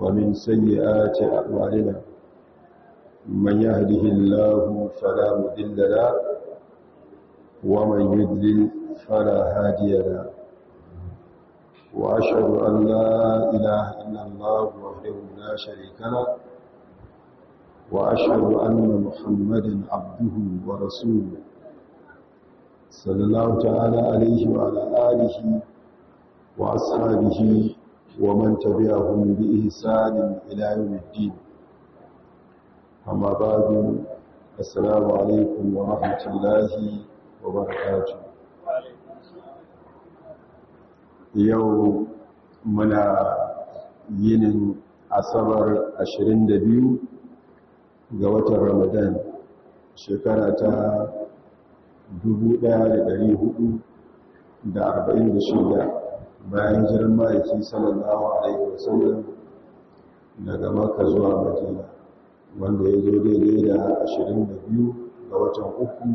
ومن سيئات أعمالنا من يهده الله فلا مذل له ومن يذلل فلا هادي له وأشهد أن لا إله إلا الله وحده لا شريك له وأشهد أن محمدا عبده ورسوله صلى الله تعالى عليه وعلى آله وأصحابه ومن تبعهم بإحسان إلى يوم الدين أما بعد السلام عليكم ورحمة الله وبركاته yau muna yinin asabar 22 ga watan ramadan shekara ta 1446 bayan jiran ma'aiki sallallahu alaihi wasallam daga maka zuwa madina wanda ya zo daidai da 22 ga watan uku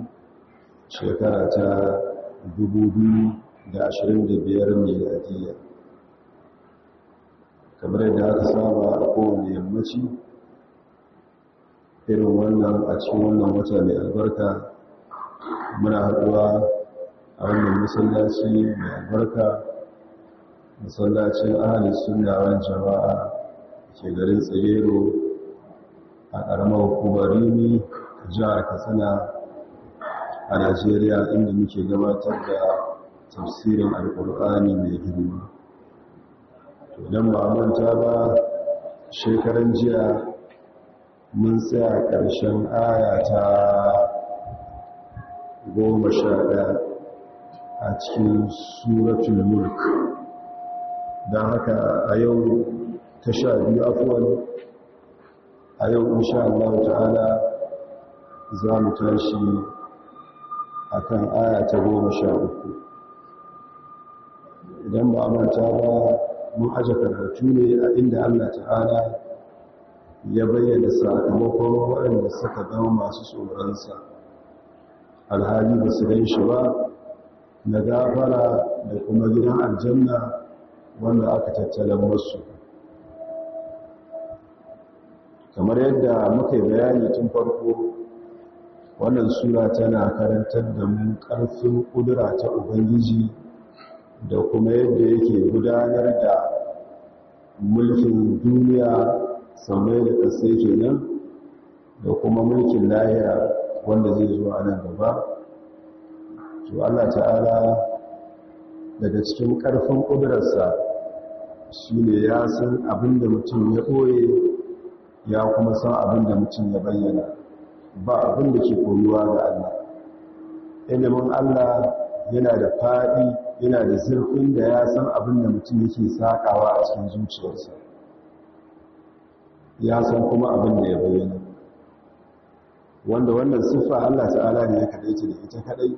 shekara ta 2025 miladiyya kamar yadda aka saba a kowane yammaci irin wannan a cikin wannan wata mai albarka muna haɗuwa a wannan masallaci mai albarka masallacin ahalin sunawan jama'a ke garin tsirero a ƙaramar hukumar rimi jihar katsina a najeriya inda muke gabatar da tafsirin alƙur'ani mai girma. Idan ba manta ba shekaran jiya mun tsaya ƙarshen aya ta goma sha ɗaya a cikin suratul mulk. Don haka a yau ta sha biyu afuwan a yau insha Allah ta'ala za mu tashi a kan aya ta goma sha uku. Idan ba manta ba mun aje karatu ne a inda Allah ta'ala ya bayyana sakamakon waɗanda suka zama masu tsoronsa. Alhali ba su gan shi ba na gafara da kuma gidan aljanna wanda aka tattalan masu kamar yadda muka bayani tun farko wannan sura tana karantar da mu ƙarfin ƙudura ta ubangiji da kuma yadda yake gudanar da mulkin duniya samai da ƙasai kenan da kuma mulkin lahira wanda zai zo a nan gaba. To Allah ta'ala daga cikin ƙarfin ƙudurarsa shi ne ya san abin da mutum ya ɓoye ya kuma san abin da mutum ya bayyana. Ba abin da ke koyuwa ga Allah. Ilimin Allah yana da faɗi yana da zurfin da ya san abin da mutum yake saƙawa a cikin zuciyarsa. Ya san kuma abin da ya bayyana. Wanda wannan siffa Allah ta'ala ne ya kaɗaita da ita kaɗai.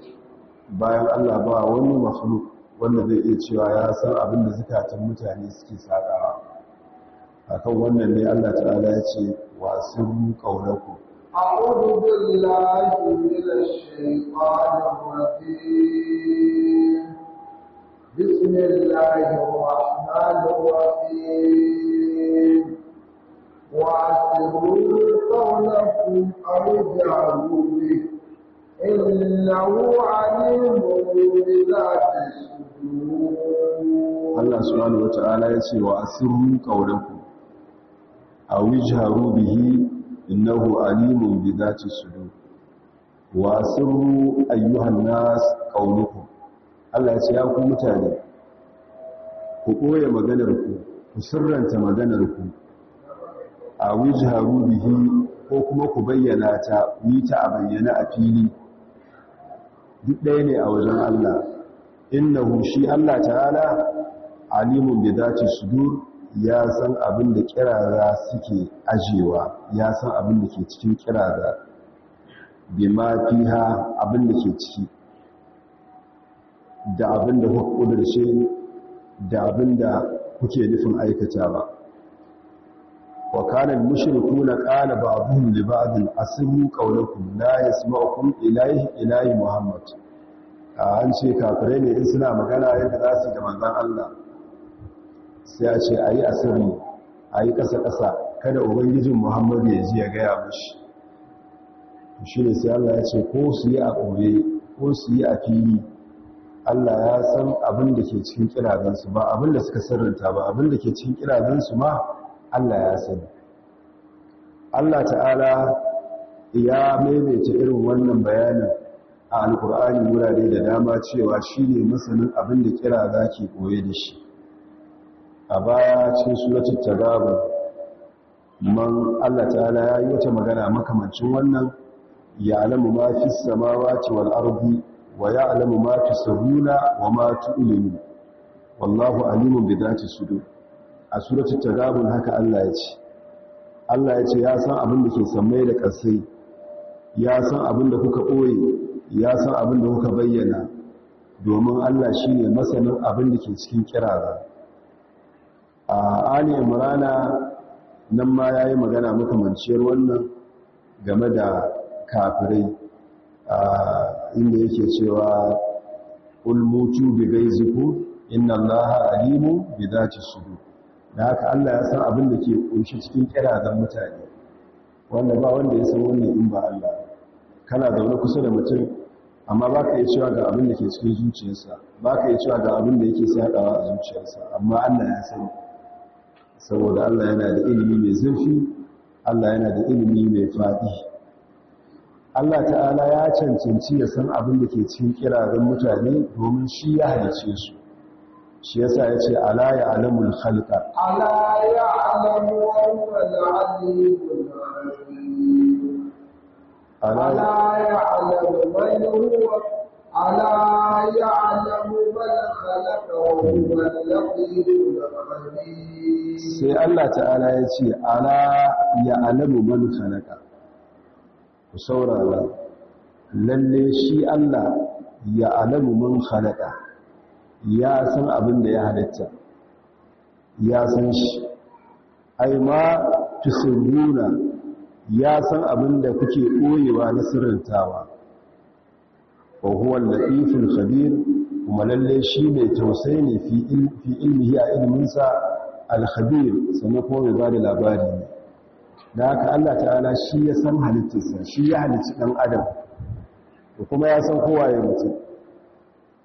Bayan Allah ba wani makhluk wanda zai iya cewa ya san abin da zukatan mutane suke saƙawa akan wannan ne Allah ta'ala ya ce wa sirru qaulaku أعوذ بالله من الشيطان الرجيم بسم الله الرحمن الرحيم وأسروا قولكم أو اجعلوا به إنه عليم بذات الصدور Allah subhanahu wata'ala ya ce wa asirru qawlakum aw ijharu bihi innahu alimun bi dhati sudur. Wa asirru ayyuhan nas qawlukum. Allah ya ce ya ku mutane ku koya maganar ku ku sirranta maganar ku aw ijharu bihi ko kuma ku bayyana ta yi ta a bayyana a fili. Duk ɗaya ne a wajen Allah. Innahu shi Allah ta'ala alimun bi zati sudur ya san abin da kirara suke ajewa ya san abin da ke cikin kirara. Bi ma fiha abin da ke ciki da abin da kuka kudurce da abin da kuke nufin aikatawa. Wa kana al-mushrikuuna qala ba'dhum li ba'd asirru qawlakum la yasma'ukum ilayhi ilayhi muhammad. An ce kafirai ne in suna magana yadda za su yi da manzon Allah. Sai a ce ayi asiri a yi ƙasa-ƙasa kada ubangijin muhammadu ya ji ya gaya mashi. Shi ne sai Allah ya ce ko su yi a ɓoye ko su yi a fili Allah ya san abin da ke cikin kirazansu ba abin da suka sirrinta ba abin da ke cikin kirazansu ma Allah ya sani. Allah ta'ala ya maimaita irin wannan bayanin a alkur'ani wurare da dama cewa shi ne masanin abin da kiraza ke koye da shi. A baya cikin suratul tagabun man Allah ta'ala ya yi wata magana makamancin wannan ya alamu ma fi samawati wal ardi wa ya alamu ma tusirruna wa ma tu'linu. Wallahu alimun bi dhati sudur. A suratul tagabun haka Allah ya ce Allah ya ce ya san abin da ke sammai da ƙasai ya san abin da kuka ɓoye ya san abin da kuka bayyana domin Allah shi ne masanin abin da ke cikin kirara a ali imrana nan ma ya yi magana makamanciyar wannan game da kafirai inda yake cewa ulmutu bi gaiziku inna allaha alimu bi zati sudur. Da haka Allah ya san abin da ke ƙunshi cikin kirazan mutane. Wanda ba wanda ya san wannan in ba Allah kana zaune kusa da mutum amma ba ka yi cewa ga abin da ke cikin zuciyarsa ba ka yi cewa ga abin da yake saɗawa a zuciyarsa amma Allah ya sani. Saboda Allah yana da ilimi mai zurfi Allah yana da ilimi mai faɗi. Allah ta'ala ya cancanci ya san abin da ke cikin kirazan mutane domin shi ya halice su. Shi yasa ya ce ala ya alamul khalqa. Ala ya alamu wa huwa al-alimul alim sai Allah ta'ala ya ce ala ya alamu man khalaqa. Ku saurara lalle shi Allah ya alamu man khalaqa. Ya san abin da ya halitta. Ya san shi. Ai ma tusirruna ya san abin da kuke ɓoyewa na sirrintawa. Wa huwa al-latiful khabir kuma lalle shi mai tausayi ne fi ilmihi a ilminsa al-khabir sannan kuma mai ba da labari ne. Da haka Allah ta'ala shi ya san halittarsa shi ya halicci dan adam da kuma ya san kowa ya mutum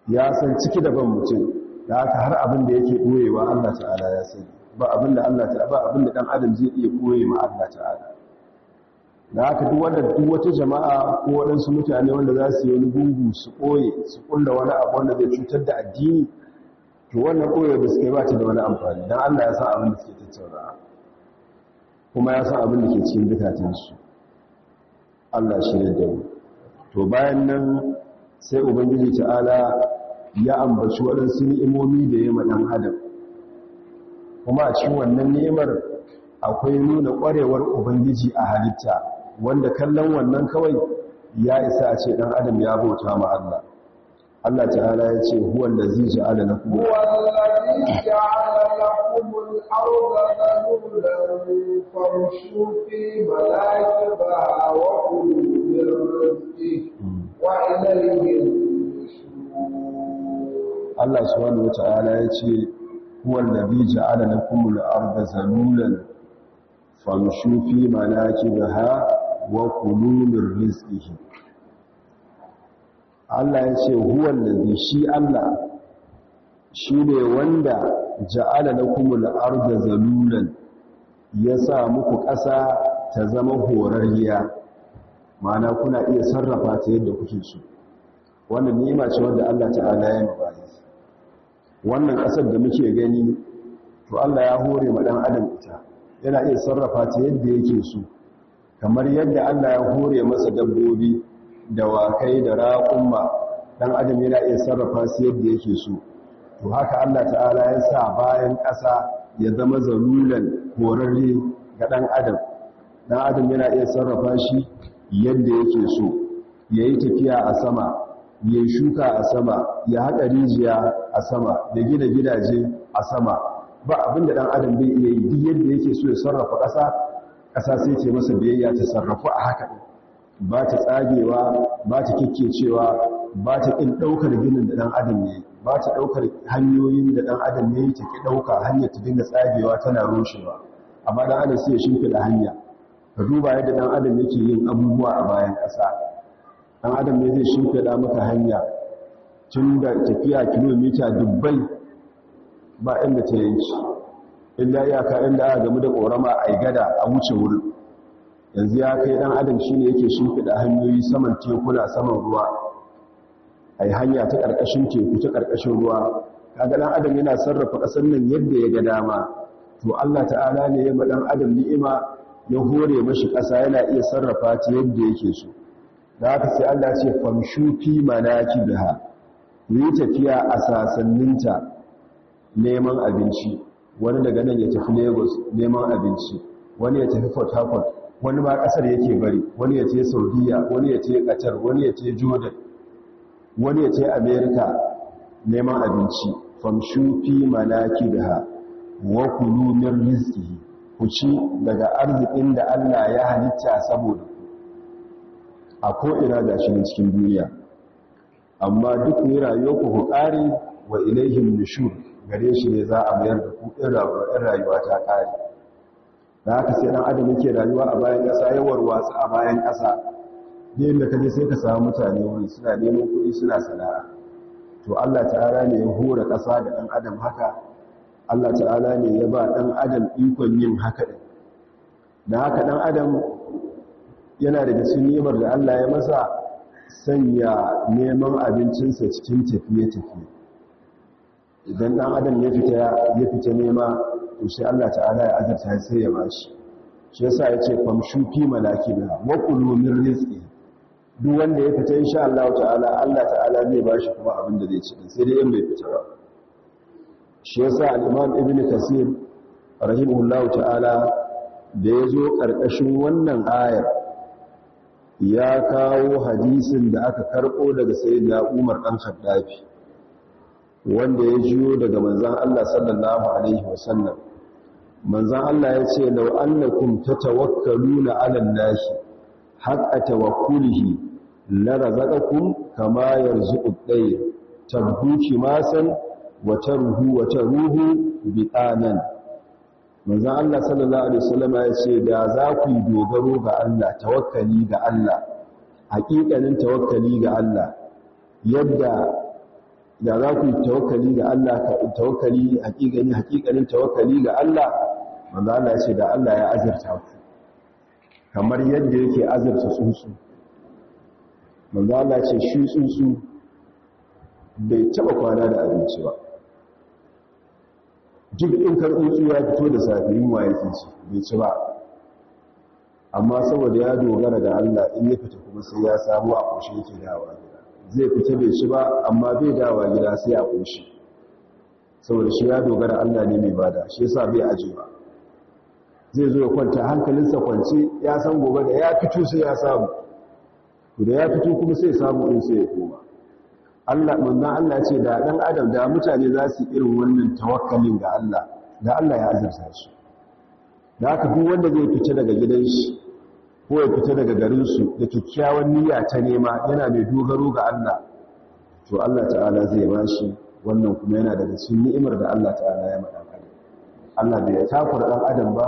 ya san ciki da ban mutum da haka har abin da yake ɓoyewa Allah ta'ala ya sani. Ba abin da Allah ta'ala ba abin da ɗan adam zai iya ɓoye ma Allah ta'ala. Da haka duk wanda duk wata jama'a ko waɗansu mutane wanda za su yi wani gungu su ɓoye su ƙulla wani abu wanda zai cutar da addini to wannan ɓoye da suke ba ta da wani amfani. Don Allah ya san abin da suke tattauna kuma ya san abin da ke cikin zukatansu. Allah shi ne da to bayan nan sai ubangiji ta'ala ya ambaci waɗansu ni'imomi da ya maɗan adam. Kuma a cikin wannan ni'imar akwai nuna ƙwarewar ubangiji a halitta. Wanda kallon wannan kawai ya isa a ce ɗan adam ya bauta ma Allah. Allah ta'ala ya ce huwan da zai ja'ala lakum wallazi ja'ala lakum al-ardha dhalulan famshu fi malakiha wa kulu min rizqihi wa ilayhi Allah subhanahu wata'ala ya ce huwa allazi ja'ala lakum al-ardha zalulan famshu fi manakibiha wa kulu min rizqihi. Allah ya ce huwa allazi shi Allah shine wanda ja'ala lakum al-ardha zalulan ya sa muku ƙasa ta zama horarriya. Ma'ana kuna iya sarrafa ta yadda kuke so. Wannan ni'ima ce wanda Allah ta'ala ya nufa wannan ƙasar da muke gani to Allah ya hore ma ɗan adam ita. Yana iya sarrafa ta yadda yake so. Kamar yadda Allah ya hore masa dabbobi da wakai da raƙumma ɗan adam yana iya sarrafa su yadda yake so. To haka Allah ta'ala ya sa bayan ƙasa ya zama zarulan horarre ga ɗan adam. Ɗan adam yana iya sarrafa shi yadda yake so. Ya yi tafiya a sama ya shuka a sama ya haɗa rijiya a sama ya gina gidaje a sama. Ba abin da ɗan adam bai iya yi duk yadda yake so ya sarrafa ƙasa ƙasa sai ce masa biyayya ta sarrafu a haka ba ta tsagewa ba ta cewa ba ta ƙin ɗaukar ginin da ɗan adam yi. Ba ta ɗaukar hanyoyin da ɗan adam yi ta ƙi ɗauka hanyar ta dinga tsagewa tana rushewa. Amma dan adam sai ya shimfida hanya. Ka duba yadda dan adam yake yin abubuwa a bayan ƙasa. Dan adam ne zai shimfida maka hanya tun da tafiya kilomita dubbai ba inda ta yanki illa iyaka inda aka gamu da ƙorama a gada a wuce wurin. Yanzu ya kai ɗan adam shi ne yake shimfiɗa hanyoyi saman tekuna saman ruwa. A yi hanya ta ƙarƙashin teku ta ƙarƙashin ruwa. Kaga ɗan adam yana sarrafa ƙasar nan yadda ya ga dama. To allah ta'ala ne ya ma ɗan adam ni'ima ya hore mashi ƙasa yana iya sarrafa ta yadda yake so. Da haka sai allah ce famshu fi manakibiha. Yi tafiya a sasanninta neman abinci. Wani daga nan ya tafi lagos neman abinci wani ya tafi port harcourt wani ma ƙasar yake bari wani ya ce saudiya wani ya ce qatar wani ya ce jordan wani ya ce america neman abinci. Famshu fi manakibiha wa kulu min rizqihi. Ku ci daga arzikin da Allah ya halitta saboda ku. A ko ina gashi cikin duniya. Amma duk ne rayuwarku ku ƙare wa ilaihim nushur. Gare shi ne za a mayar da ku in rayuwa ta ƙare. Da haka sai ɗan adam yake rayuwa a bayan ƙasa yawar wasu a bayan ƙasa. Ne da kaje sai ka samu mutane wani suna neman kuɗi suna sana'a. To Allah ta'ala ne ya hura ƙasa da ɗan adam haka. Allah ta'ala ne ya ba ɗan adam ikon yin haka ɗin. Da haka ɗan adam yana daga cikin nimar da Allah ya masa sanya neman abincinsa cikin tafiye-tafiye. Idan ɗan adam ya fita ya fita nema to sai Allah ta'ala ya azarta sai ya bashi shi. Yasa ya ce famshu fi malakibiha wa kulu min rizqi. Duk wanda ya fita insha Allah ta'ala Allah ta'ala zai bashi kuma abin da zai ci sai dai in bai fita ba. Shi yasa al-Imam Ibn Kasir rahimahullahu ta'ala da ya zo ƙarƙashin wannan ayar ya kawo hadisin da aka karɓo daga sayyidina Umar dan Khattabi. Wanda ya jiyo daga manzon Allah sallallahu alaihi wasallam. Manzon Allah ya ce law annakum tatawakkaluna 'ala Allahi haqqa tawakkulihi la razaqakum kama yarzuqu at-tayr. Masan wa tarhu wa taruhu bi'anan. Manzon Allah sallallahu alaihi wasallam ya ce da za ku dogaro ga Allah tawakkali ga Allah haƙiƙanin tawakkali ga Allah yadda da za ku yi tawakkali ga Allah ka tawakkali haƙiƙanin haƙiƙanin tawakkali ga Allah manzon Allah ya ce da Allah ya azurta ku. Kamar yadda yake azurta tsuntsu. Manzon Allah ya ce shi tsuntsu bai taba kwana da abinci ba. Duk in kan tsuntsu ya fito da safe yunwa yake ci bai ci ba. Amma saboda ya dogara ga Allah in ya fita kuma sai ya samu a ƙoshe yake dawa gida. Zai fita bai ci ba amma bai dawa gida sai a ƙoshe saboda shi ya dogara Allah ne mai ba da shi yasa bai ajewa zai zo ya kwanta hankalinsa kwance ya san gobe da ya fito sai ya samu. Da ya fito kuma sai samu in sai ya koma. Allah manzon Allah ce da dan adam da mutane za su irin wannan tawakkalin ga Allah da Allah ya azurta su da haka duk wanda zai fita daga gidan shi ko ya fita daga garin su da kikkiawan niyya ta nema yana mai dogaro ga Allah to Allah ta'ala zai ba shi wannan kuma yana daga cikin ni'imar da Allah ta'ala ya mada adam. Allah bai takura dan adam ba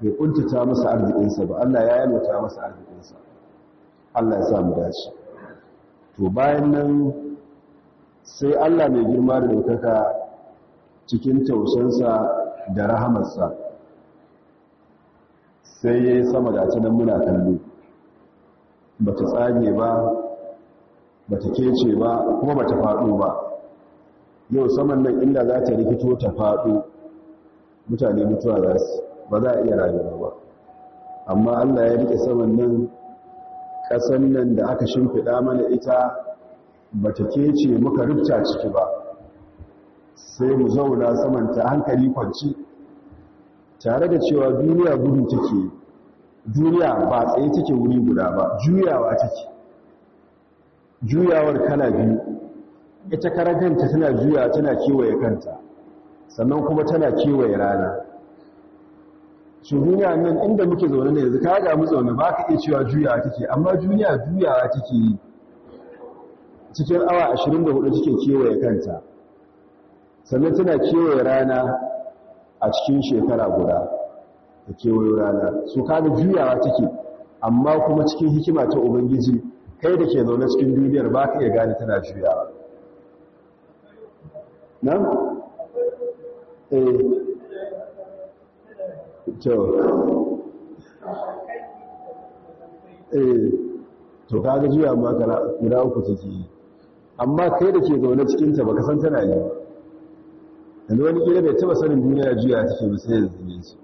bai kuntata masa arzikinsa ba Allah ya yalwata masa arzikinsa. Allah ya sa mu dace. To bayan nan sai Allah mai girma da ɗaukaka cikin tausansa da rahamarsa. Sai ya yi sama da ta nan muna kallo. Ba ta tsage ba ba ta kece ba kuma ba ta faɗo ba. Yau saman nan inda za ta rikito ta faɗo mutane mutuwa za su ba za a iya rayuwa ba. Amma Allah ya riƙe saman nan ƙasan nan da aka shimfiɗa mana ita ba ta kece muka rufta ciki ba. Sai mu zauna samanta hankali kwanci tare da cewa duniya gudu take duniya ba tsaye take wuri guda ba juyawa take. Juyawar kala biyu ita karaganta tana juya tana kewaye kanta sannan kuma tana kewaye rana. Su duniya nan inda muke zaune ne yanzu ka ga mu zaune ba ka iya cewa juyawa take amma duniya juyawa take cikin awa 24 take kewaye kanta sannan tana kewaye rana a cikin shekara guda ta kewayo rana. Su kaga juyawa take amma kuma cikin hikima ta ubangiji kai da ke zaune cikin duniyar ba ka iya gane tana juyawa. Nan? eh. To. Eh. To kaga juya ma guda uku take amma kai da ke zaune cikin ta baka san tana yi yanzu wani kila bai taba sanin duniya juya take ba sai yanzu ne shi.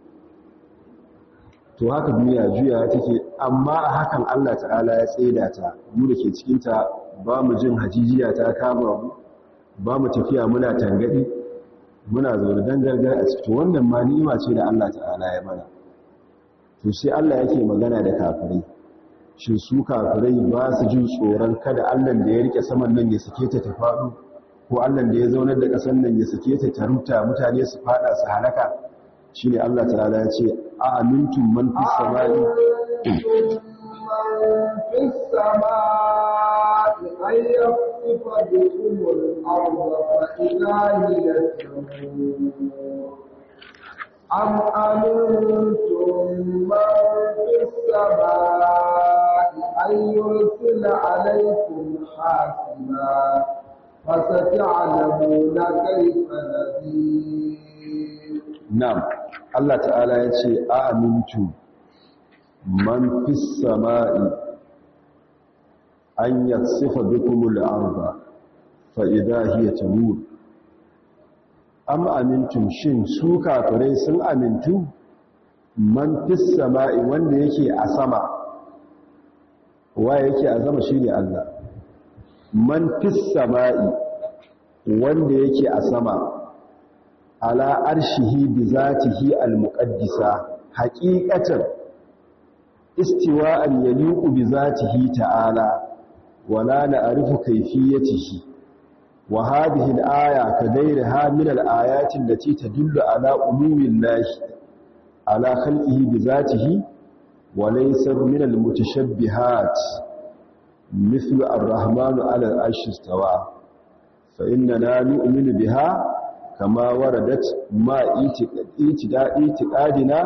To haka duniya juya take amma a hakan Allah ta'ala ya tsaida ta. Mu da ke cikin ta ba mu jin hajijiya ta kama mu ba mu tafiya muna tangadi muna zaune dan gargar a cikin wannan ma ni'ima ce da Allah ta'ala ya mana. To sai Allah yake magana da kafirai. Shin su kafirai ba su jin tsoron kada Allah da ya riƙe saman nan ya sake ta ta faɗo? ko Allah da ya zaunar da ƙasar nan ya sake ta ta ruta mutane su faɗa su halaka shine Allah ta'ala ya ce a amintum man fis samai fis samai ayyufa bikumul arda fa idha hiya أم أمنتم من في السماء أن يرسل عليكم حاسبا فستعلمون كيف نذير نعم الله تعالى يقول أأمنتم من في السماء أن يكسف بكم الأرض فإذا هي تمور am amintum shin su kafirai sun amintu man fis sama'i wanda yake a sama wa yake a sama shine Allah man fis sama'i wanda yake a sama ala arshihi bi zatihi al-muqaddisa haqiqatan istiwa'an yaliqu bi zatihi ta'ala wala na'rifu kayfiyatihi. Wa hadhihi al-aya kadayraha min al-ayati allati tadullu ala umumillahi ala khalqihi bi zatihi wa laysa min al-mutashabbihat. مثل الرحمن على العرش استوى فإننا نؤمن بها كما وردت ما اعتقادنا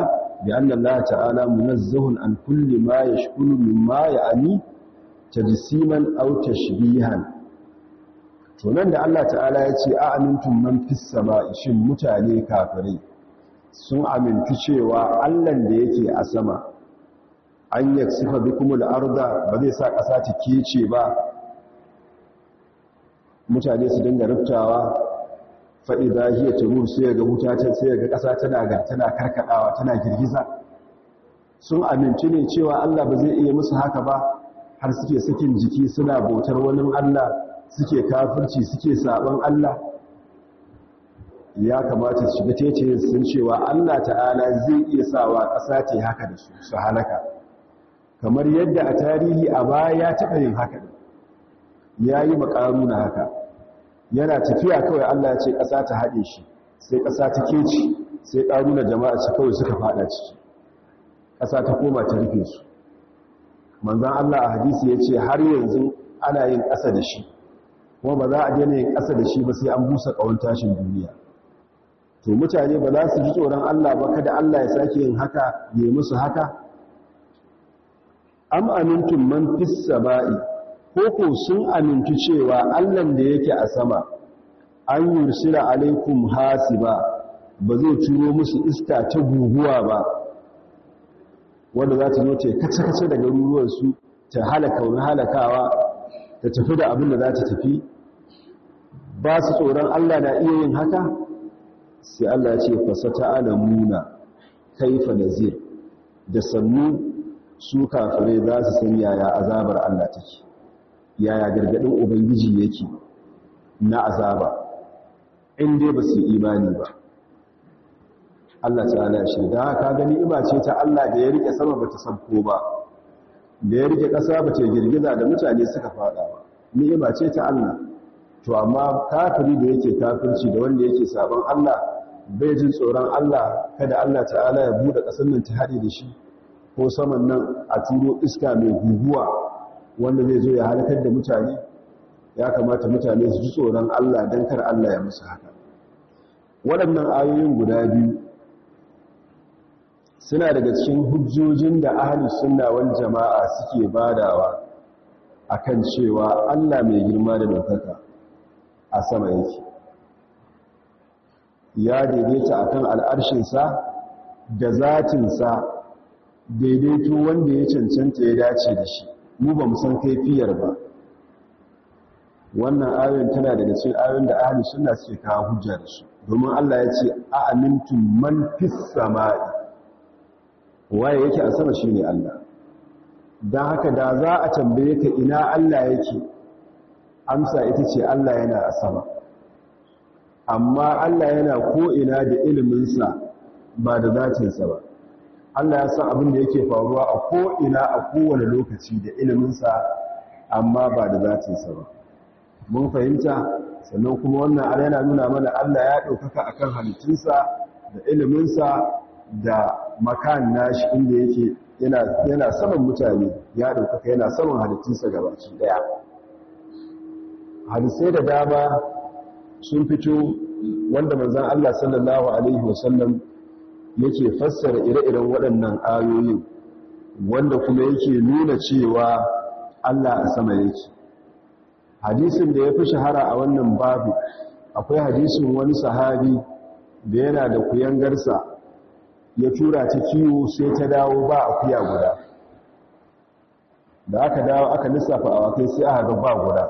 بأن الله تعالى منزه عن كل ما يشكل مما يعني تجسيما أو تشبيها to nan da Allah ta'ala ya ce a amintun man fis sama'i shin mutane kafirai sun amintu cewa Allah da yake a sama an yaksifa bikumul arda ba zai sa ƙasa ta kece ba. Mutane su dinga ruftawa fa idza hiya tamur sai ga wuta ta sai ga ƙasa tana ga tana karkadawa tana girgiza. Sun amintu ne cewa Allah ba zai iya musu haka ba har suke sakin jiki suna bautar wani Allah suke kafirci suke saban Allah. Ya kamata su shiga tece sun cewa Allah ta'ala zai iya sawa ƙasa ce haka da su su halaka. Kamar yadda a tarihi a baya ya taɓa yin haka. Ya yi makaru na haka. Yana tafiya kawai Allah ya ce ƙasa ta haɗe shi sai ƙasa ta keci sai ƙaru na jama'a ci kawai suka faɗa ciki. Ƙasa ta koma ta rufe su. Manzan Allah a hadisi ya ce har yanzu ana yin ƙasa da shi. Kuma ba za a daina yin ƙasa da shi ba sai an busa ƙawon tashin duniya. To mutane ba za su ji tsoron Allah ba kada Allah ya sake yin haka ya musu haka. Am amintum man fis sama'i ko ko sun amintu cewa Allah da yake a sama an yursila alaikum hasiba ba zai turo musu iska ta guguwa ba wanda za ta zo ta kace-kace da garuruwansu ta halaka wani halakawa ta tafi da abin da za ta tafi. Ba su tsoron Allah na iya yin haka? Sai Allah ce fasata alamuna kaifa nazir. Da sannu su kafirai za su san yaya azabar Allah take yaya gargaɗin ubangiji yake na azaba in dai ba su imani ba. Allah ta'ala ya shirya ka gani iba ce ta Allah da ya riƙe sama bata sabko ba da ya riƙe ƙasa bata girgiza da mutane suka fada ba. Ni'ima ce ta Allah. To amma kafiri da yake kafirci da wanda yake sabon Allah bai jin tsoron Allah kada Allah ta'ala ya buɗe ƙasar nan ta haɗe da shi. Ko saman nan a turo iska mai guguwa wanda zai zo ya halakar da mutane ya kamata mutane su ji tsoron Allah don kar Allah ya musu haka. Waɗannan ayoyin guda biyu suna daga cikin hujjojin da ahli sunna wal jama'a suke badawa akan cewa Allah mai girma da dokaka a sama yake. Ya daidaita akan al'arshinsa da zatinsa daidaito wanda ya cancanta ya dace da shi. Mu ba mu san kaifiyar ba. Wannan ayoyin tana daga cikin ayoyin da ahli sunna suke kawo hujja da su. Domin Allah ya ce a amintum man fis sama'i. Waye yake a sama shine Allah. Dan haka da za a tambaye ka ina Allah yake? Amsa ita ce Allah yana a sama. Amma Allah yana ko ina da ilimin sa ba da zatin sa ba. Allah ya san abin da yake faruwa a ko ina a kowane lokaci da ilimin sa amma ba da zatin sa ba. Mun fahimta? Sannan kuma wannan ala yana nuna mana Allah ya ɗaukaka akan halittunsa da iliminsa da makan nashi inda yake yana saman mutane ya ɗaukaka yana saman halittunsa gabaki ɗaya. Hadisai da dama sun fito wanda manzan Allah sallallahu alaihi wasallam yake fassara ire-iren waɗannan ayoyin wanda kuma yake nuna cewa Allah a sama yake. Hadisin da ya fi shahara a wannan babu akwai hadisin wani sahabi da yana da kuyangarsa ya tura ta kiwo sai ta dawo ba akuya guda. Da aka dawo aka lissafa a wakai sai aka ba guda.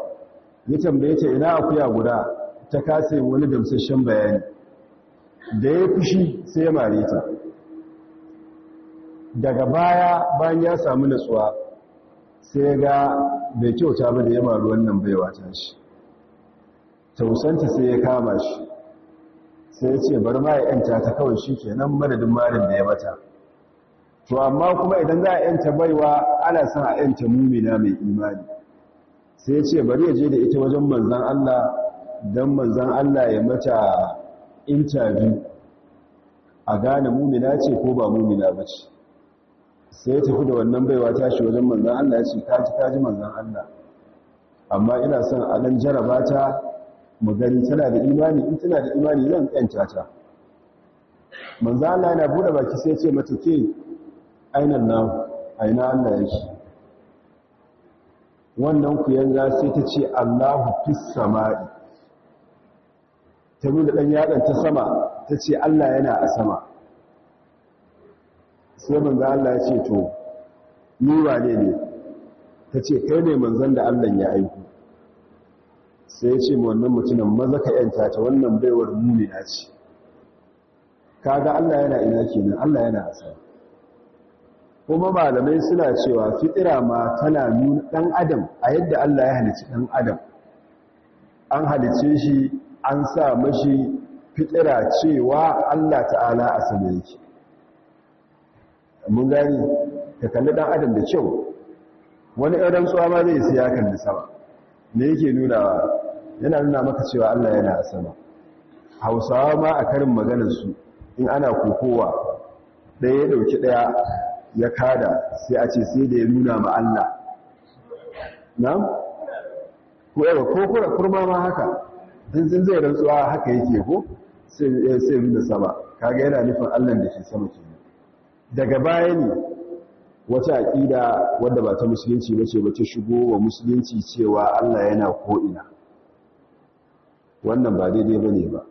Ya tambaye ta ina akuya guda ta kasa wani damsashen bayani. Da ya fushi sai ya mare ta. Daga baya bayan ya samu natsuwa sai ga bai kyauta ba da ya maru wannan baiwa ta shi. Tausanta sai ya kama shi. Sai ya ce bar ma ya yanta ta kawai shi ke nan madadin marin da ya mata. To amma kuma idan za a yanta baiwa ana son a yanta mumina mai imani. Sai ya ce bari ya je da ita wajen manzan Allah don manzan Allah ya mata intabi a gane mumina ce ko ba mumina ba ce. Sai ya tafi da wannan baiwa tashi wajen manzan Allah ya ce kaji kaji manzan Allah. Amma ina son a nan jaraba ta mu gani tana da imani in tana da imani zan kanta ta. Manzan Allah yana buɗe baki sai ya ce mata ke ainan na aina Allah yake. Wannan ku yanga sai ta ce Allahu fis sama'i. Ta nuna dan yadan ta sama ta ce Allah yana a sama. Sai manzan Allah ya ce to ni wane ne? Ta ce kai ne manzan da Allah ya aiko. Sai ya ce ma wannan mutumin maza ka yanta ta wannan baiwar mumina ce. Kaga Allah yana ina kenan? Allah yana asa kuma malamai suna cewa fitira ma tana nuna dan adam a yadda Allah ya halicci dan adam. An halicce shi an sa mashi fitira cewa Allah ta'ala a sama yake. Mun gani ka kalli dan adam da kyau. Wani ɗan rantsuwa ma zai siya kalli sama. Me yake nuna yana nuna maka cewa Allah yana a sama. Hausawa ma a karin maganarsu in ana kokowa ɗaya ya ɗauki ɗaya ya kada sai a ce sai da ya nuna ma Allah. Na? ko yawa kurma ma haka. Zinzin zai rantsuwa haka yake ko? Sai nuna sama kaga yana nufin Allah da ke sama ke daga baya ne wata aƙida wadda ba ta musulunci ba ce ba ta shigo wa musulunci cewa Allah yana ko'ina. Wannan ba daidai ba ne ba.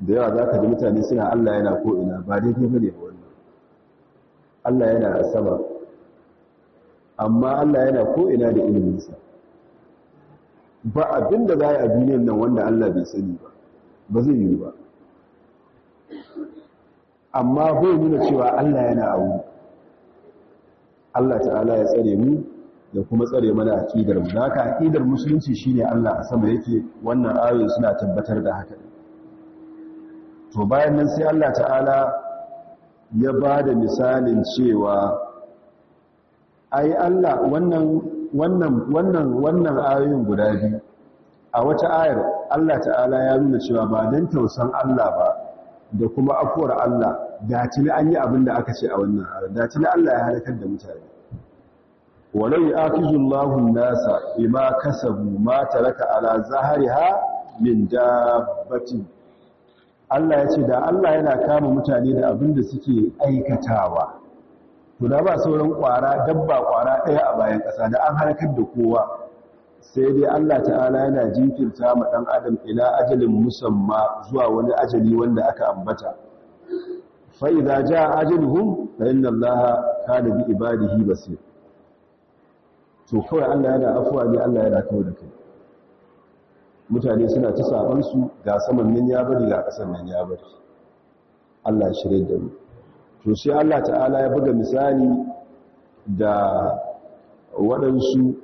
Da yawa za ka ji mutane suna Allah yana ko'ina ba daidai ba ne ba wannan. Allah yana sama. Amma Allah yana ko'ina da iliminsa. Ba abin da za a yi a duniyan nan wanda Allah bai sani ba ba zai yi ba. Amma bai nuna cewa Allah yana a wuri. Allah ta'ala ya tsare mu da kuma tsare mana aqidar mu. Da haka aqidar musulunci shine Allah a sama yake wannan ayoyi suna tabbatar da haka. To bayan nan sai Allah ta'ala ya ba da misalin cewa ai Allah wannan wannan wannan wannan ayoyin guda biyu a wata ayar Allah ta'ala ya nuna cewa ba dan tausan Allah ba da kuma afuwar Allah da tuni an yi abin da aka ce a wannan ayar da tuni Allah ya halakar da mutane. Walau ya'khizullahu an-nasa bima kasabu ma taraka ala zahriha min dabbatin. Allah ya ce da Allah yana kama mutane da abin da suke aikatawa. To ba sauran kwara dabba kwara ɗaya a bayan ƙasa da an harkar da kowa. Sai dai Allah ta'ala yana jinkirta ma ɗan adam ila ajalin musamma zuwa wani ajali wanda aka ambata. Fa idza jaa ajaluhum fa inna allaha kana bi ibadihi basir. To kawai Allah yana afuwa ne Allah yana kawo da kai. Mutane suna ta saban su ga saman nan ya bari ga nan ya bari. Allah shirye da mu. to sai Allah ta'ala ya buga misali da waɗansu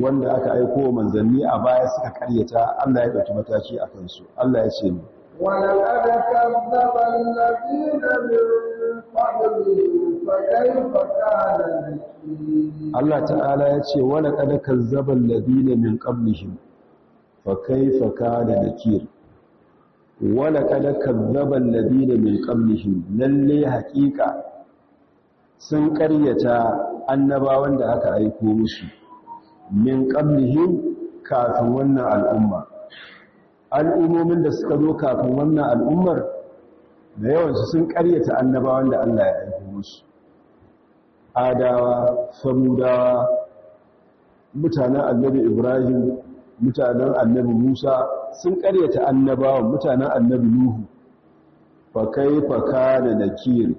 wanda aka aiko manzanni a baya suka karyata Allah ya ɗauki mataki a kansu Allah ya ce mu ولقد كذب الذين من قبلهم فكيف كان نكير Allah ta'ala ya ce wala kada kazzaba alladhina min qablihim fa kayfa kana nakir wala kada kazzaba alladhina min qablihim lalle haqiqa sun ƙaryata annabawan da aka aiko musu min qablihim kafin wannan al'umma. Al'ummomin da suka zo kafin wannan al'ummar da yawansu sun ƙaryata annabawan da Allah ya aiko musu. Adawa samudawa mutanen annabi ibrahim mutanen annabi musa sun ƙaryata annabawan mutanen annabi nuhu. Fa kaifa kana nakir?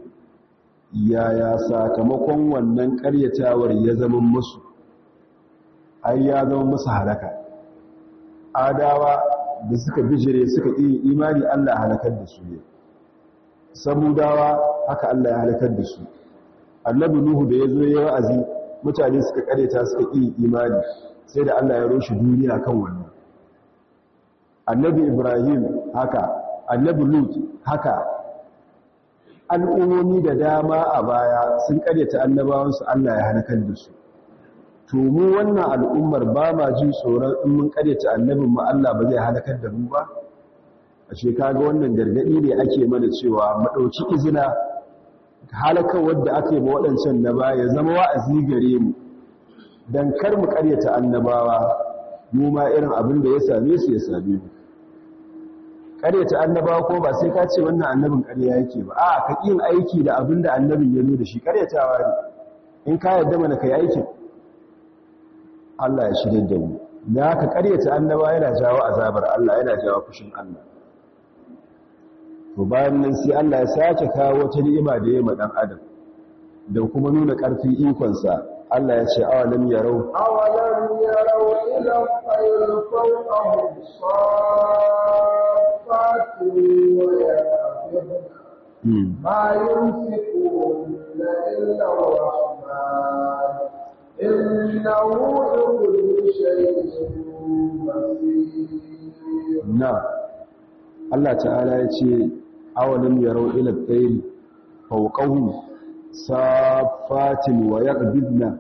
Yaya sakamakon wannan ƙaryatawar ya zama musu? Ai ya zama musu halaka. Adawa da suka bijire suka yi imani Allah halakar da su ne. Samudawa haka Allah ya halakar da su. Annabi nuhu da ya zo ya wa'azi mutane suka kareta suka yi imani. Sai da Allah ya roshi duniya kan wannan. Annabi ibrahim haka annabi lut haka. Al'ummomi da dama a baya sun karyata annabawansu Allah ya halakar da su. To mu wannan al'ummar ba ma jin tsoron in mun karyata annabin mu Allah ba zai halakar da mu ba? Ashe kaga wannan gargaɗi ne ake mana cewa mu ɗauki izina halakar wadda aka ma waɗancan na baya zama wa'azi gare mu. Dan kar mu karyata annabawa mu ma irin abin da ya same su ya same mu. Karyata annabawa ko ba sai ka ce wannan annabin ƙarya yake ba. A ka yin aiki da abin da annabin ya zo da shi. Karyatawa ne. In ka yarda mana kai aikin. Allah ya shirye da mu. Da haka ƙaryata annaba yana jawo azabar Allah yana jawo fushin Allah. To bayan nan sai Allah ya sake kawo wata ni'ima da ya ma dan adam da kuma nuna ƙarfin ikon sa Allah ya ce awalam yarau. Awalam yarau ila khayr fawqahum wa yaqbid ma yumsikuna illa ar-rahman innahu bi shay'in basir. Na. Allah ta'ala ya ce awalam yarau ila fawqahum safatin wa yaqbidna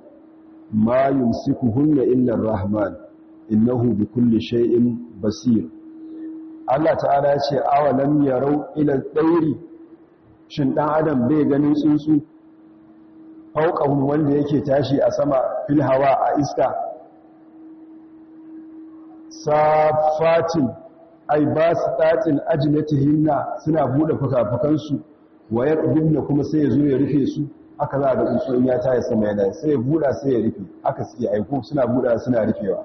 ma yumsikuhunna illa ar-rahman innahu bikulli shay'in basir. Allah ta'ala ya ce awalam yarau ila tsairi shin dan adam bai ganin tsuntsu? Fawqahum wanda yake tashi a sama fil hawa a iska. Safatin ai ba su tatin ajinatihinna suna buɗe fukafukansu. Wa yaqbinna kuma sai ya zo ya rufe su aka za ga tsuntsun ya tayi sama yana sai ya buda sai ya rufe. Aka suke aiko suna buda suna rufewa.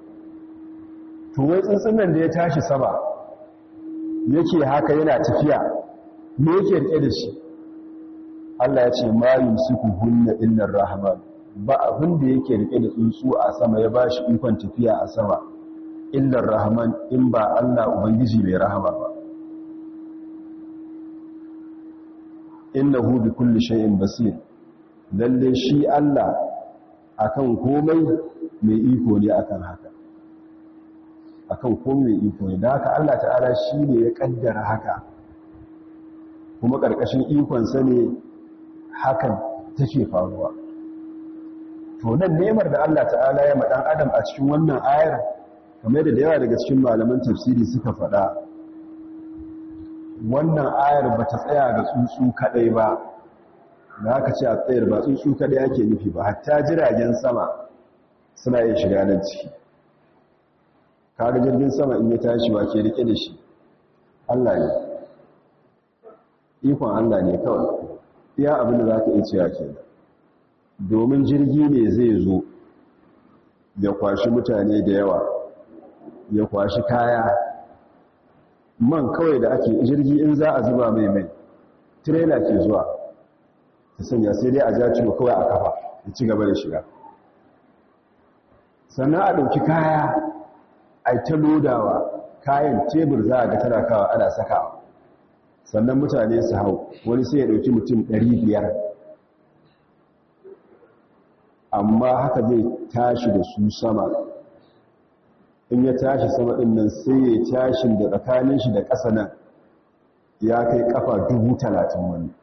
To wai tsuntsun nan da ya tashi sama yake haka yana tafiya me yake riƙe da shi? Allah ya ce ma yumsiku hunna illa rahman ba abin da yake riƙe da tsuntsu a sama ya bashi ikon tafiya a sama illar rahman in ba Allah ubangiji mai rahama ba. Innahu bi kulli shay'in basir. Lalle shi Allah akan komai mai iko ne akan haka. Akan komai mai iko ne. Da haka Allah ta'ala shi ne ya kaddara haka. Kuma ƙarƙashin ikon sa ne hakan take faruwa. To nan nemar da Allah ta'ala ya ma dan adam a cikin wannan ayar kamar da yawa daga cikin malaman tafsiri suka faɗa wannan ayar ba ta tsaya ga tsuntsu kaɗai ba. Da aka ce a tsayar ba tsuntsu kaɗai ake nufi ba hatta jiragen sama suna yin shiga nan ciki. Kaga jirgin sama in ya tashi ba ke riƙe da shi? Allah ne. Ikon Allah ne kawai. Iya abin da za ka iya cewa ke domin jirgi ne zai zo ya kwashi mutane da yawa ya kwashi kaya man kawai da ake jirgi in za a zuba mai mai tirela ke zuwa ta sanya sai dai a ja ciwo kawai a kafa ya ci gaba da shiga. Sannan a ɗauki kaya a ta lodawa kayan tebur za a ga tana kawo ana sakawa. Sannan mutane su hau wani sai ya ɗauki mutum ɗari biyar. amma haka zai tashi da su sama. In ya tashi sama ɗin nan sai ya tashin da tsakanin shi da ƙasa nan ya kai ƙafa dubu talatin wani.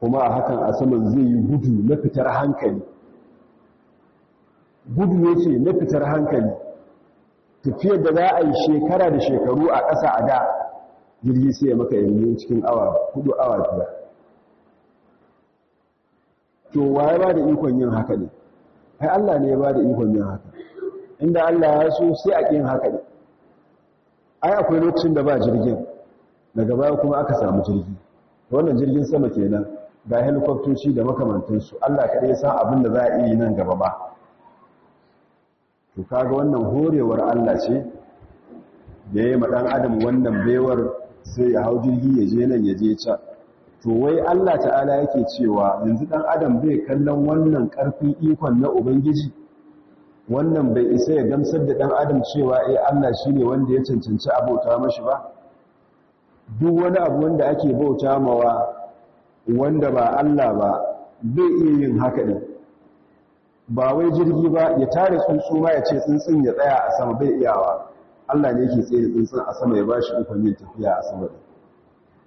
Kuma a hakan a saman zai yi gudu na fitar hankali. Gudu ya ce na fitar hankali. Tafiyar da za a yi shekara da shekaru a ƙasa a da jirgi sai ya maka yanzu cikin awa huɗu awa biyar. To waye ba da ikon yin haka ne? Ai Allah ne ya ba da ikon yin haka. Inda Allah ya so sai a kin haka ne. Ai akwai lokacin da ba jirgin. Daga baya kuma aka samu jirgi. Wannan jirgin sama kenan ga helikoptoci da makamantansu. Allah kaɗai ya abin da za a yi nan gaba ba. To kaga wannan horewar Allah ce da ya ɗan adam wannan baiwar sai ya hau jirgi ya je nan ya je can. To wai Allah ta'ala yake cewa yanzu ɗan adam bai kallon wannan ƙarfin ikon na ubangiji? Wannan bai isa ya gamsar da ɗan adam cewa eh Allah shine wanda ya cancanci abota mashi ba. Duk wani abu wanda ake bauta mawa wanda ba Allah ba bai iya yin haka ne ba wai jirgi ba ya tare tsuntsu ma ya ce tsuntsun ya tsaya a sama bai iyawa. Allah ne yake tsaye tsuntsun a sama ya ba shi ikon yin tafiya a sama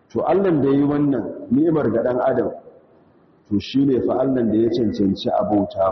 to Allah da yi wannan ni'imar ga dan adam to shine fa Allah da ya cancanci abauta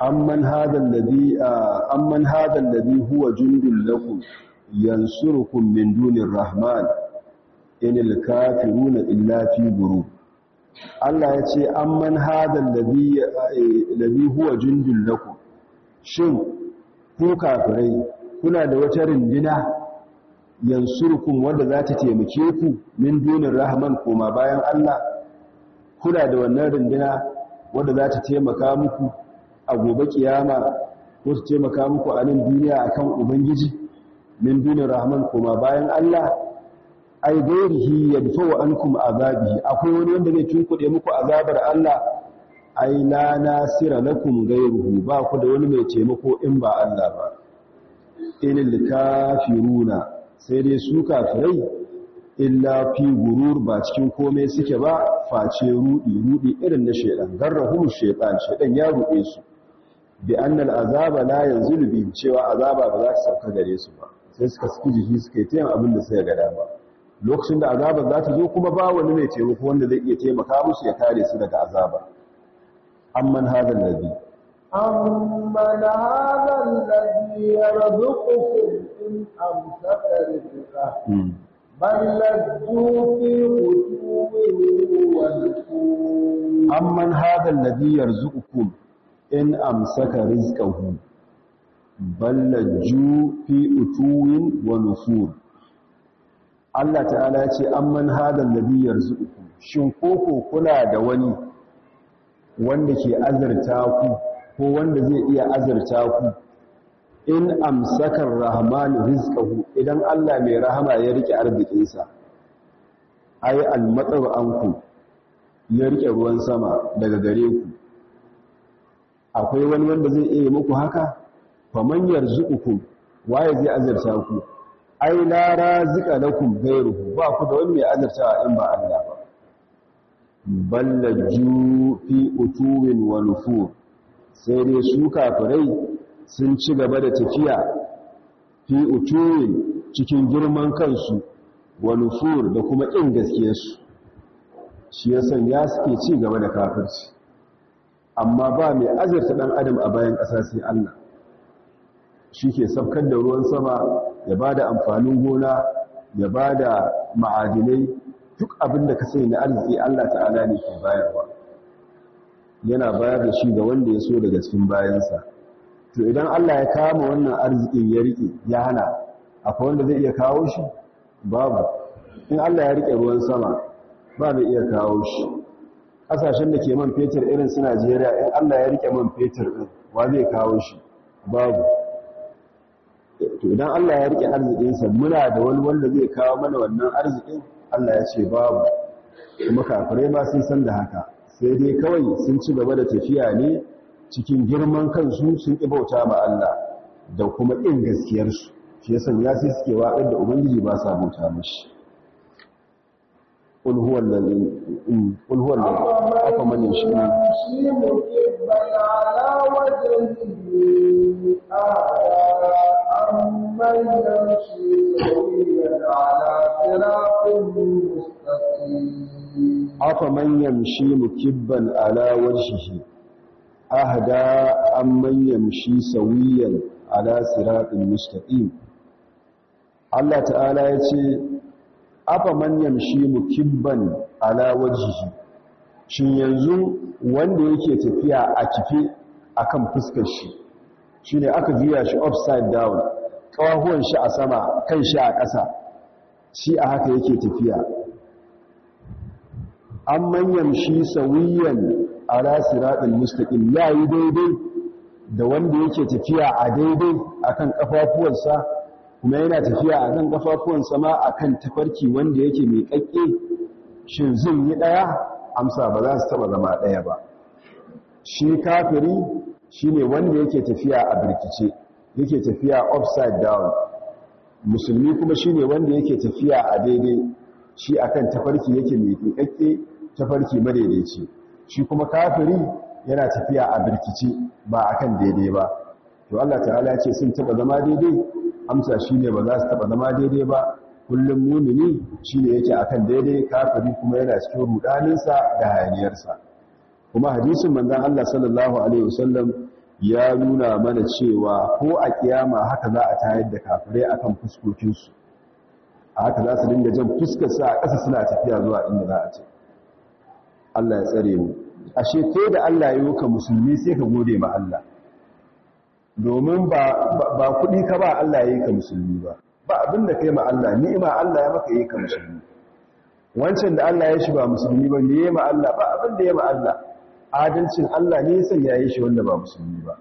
amman hadha alladhi huwa jundul lakum yansurukum min dunir rahman inil kafiruna illa fi ghurur. Allah ya ce amman hadha alladhi alladhi huwa jundul lakum. Shin ku kafirai kuna da wata rindina yansurukum wanda za ta taimake ku min dunir rahman koma bayan Allah? Kuna da wannan rindina wanda za ta taimaka muku a gobe kiyama ko ta taimaka muku a nan duniya akan ubangiji min dunir rahman koma bayan Allah ai gairihi yadfa'u ankum azabihi. Akwai wani wanda zai tunkuɗe muku azabar Allah ai la nasira lakum gairuhu. Ba ku da wani mai taimako in ba Allah ba. Inil kafiruna sai dai su kafirai illa fi gurur ba cikin komai suke ba face rudi rudi irin na shedan garrahum shaytan shedan ya rude su. bi annal azaba la yanzulu bi cewa azaba ba za ta sauka gare su ba. Sai suka saki jiki suka yi tayin abin da suka ga dama. Lokacin da azaba za ta zo kuma ba wani mai taimako wanda zai iya taimaka musu ya kare su daga azaba. Amman hadha alladhi. Amman hadha alladhi yarzuqukum in amsaka rizqahu hmm. bal laddu fi qutuwi wa amman hadha alladhi yarzuqukum. In amsaka rizqahu ballaju fi utuwin wa nusur Allah ta'ala ya ce amman hadha alladhi yarzuqukum. Shin koko kuna da wani wanda ke azurta ku ko wanda zai iya azurta ku? In amsakar rahman rizqahu idan Allah mai rahama ya riƙe arzikinsa ai almatar anku ya riƙe ruwan sama daga gare ku. Akwai wani wanda zai iya muku haka? Faman yarzuqukum waye zai azurta ku? Ai la razika lakum ghayruhu ba ku da wani mai azurta in ba Allah ba. Ballaju fi utuwin wa nufur sai dai su kafirai sun ci gaba da tafiya fi utuwin cikin girman kansu wa nufur da kuma ƙin gaskiyarsu. Shi ya suke ci gaba da kafirci. Amma ba mai azurta ɗan adam a bayan ƙasa sai Allah. Shi ke sabkar da ruwan sama ya ba da amfanin gona ya ba da ma'adinai duk abin da ka sai na arziki Allah ta'ala ne ke bayarwa. Yana bayar da shi ga wanda ya so daga cikin bayansa. To idan Allah ya kama wannan arzikin ya riƙe ya hana akwai wanda zai iya kawo shi? Babu. In Allah ya riƙe ruwan sama ba mai iya kawo shi. Ƙasashen da ke man fetur irin su Najeriya in Allah ya riƙe man fetur ɗin wa zai kawo shi? Babu. To idan Allah ya riƙe arzikinsa muna da wani wanda zai kawo mana wannan arzikin? Allah ya ce babu. Kuma kafirai ma sun san da haka. Sai dai kawai sun ci gaba da tafiya ne cikin girman kansu sun ƙi bauta ma Allah da kuma ƙin gaskiyarsu. Shi ya sai suke waɗar da ubangiji ba sa bauta mashi. قل هو الذي قل هو الذي أفمن يمشي مكبا على وجهه أهدى أمن يمشي سويا على صراط مستقيم أفمن يمشي مكبا على وجهه أهدى أمن يمشي سويا على صراط مستقيم Allah ta'ala ya ce afa man yamshi mukibban ala wajhihi. Shin yanzu wanda yake tafiya a kife akan fuskar shi shine aka juya shi upside down kawahuwan shi a sama kan shi a ƙasa shi a haka yake tafiya. An manyan shi sawiyan ala siratul mustaqim yayi daidai da wanda yake tafiya a daidai akan kafafuwansa kuma yana tafiya a kan kafafuwansa ma a kan tafarki wanda yake mai ƙaƙƙe shin zin yi ɗaya? Amsa ba za su taɓa zama ɗaya ba. Shi kafiri shi ne wanda yake tafiya a birkice yake tafiya upside down. Musulmi kuma shi ne wanda yake tafiya a daidai shi akan tafarki yake mai ƙaƙƙe tafarki madaidaici. Shi kuma kafiri yana tafiya a birkice ba akan daidai ba. To Allah ta'ala ya ce sun taɓa zama daidai amsa shi ne ba za su taɓa zama daidai ba. Kullum mumini shi ne yake akan daidai kafiri kuma yana cikin rudaninsa da hayaniyarsa. Kuma hadisin manzan Allah sallallahu alaihi wasallam ya nuna mana cewa ko a kiyama haka za a tayar da kafirai akan fuskokinsu. A haka za su dinga jan fuskarsa a ƙasa suna tafiya zuwa inda za a ce Allah ya tsare mu. Ashe kai da Allah ya yi ka musulmi sai ka gode ma Allah. domin ba kuɗi ka ba Allah ya yi ka musulmi ba. Ba abin da kai ma Allah ma Allah ya maka yi ka musulmi. Wancan da Allah ya shi ba musulmi ba ne ya ma Allah? Ba abin da ya ma Allah. Adalcin Allah ne san ya yi shi wanda ba musulmi ba.